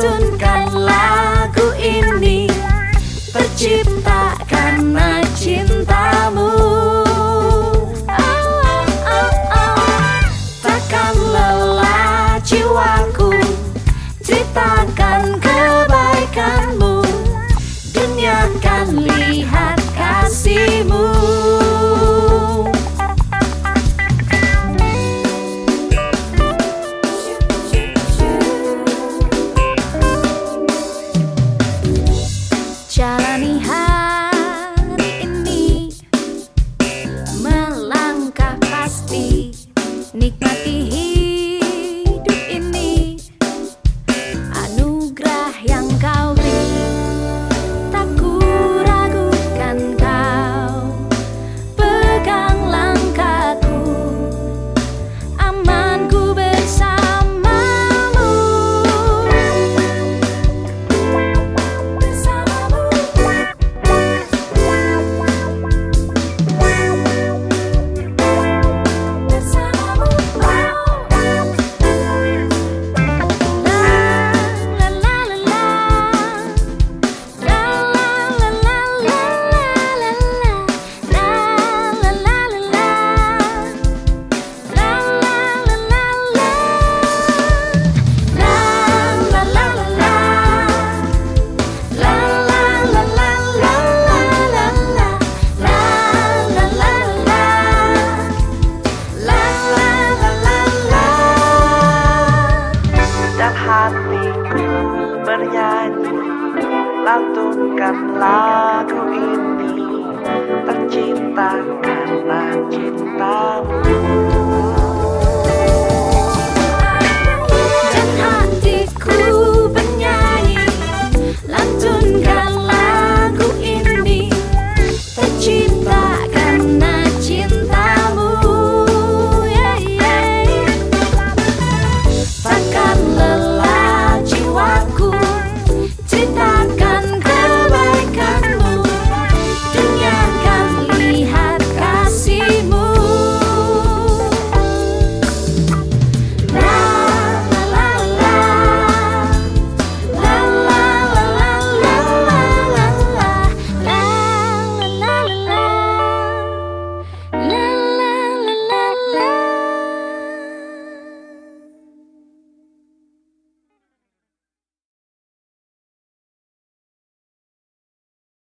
tuntunkan lagu ini. Tercipta karena cintamu. Oh, oh, oh, oh. Takkan lelah jiwaku Ceritakan kebaikanmu. Dunia akan lihat kasihmu. Sneak canto Carlato in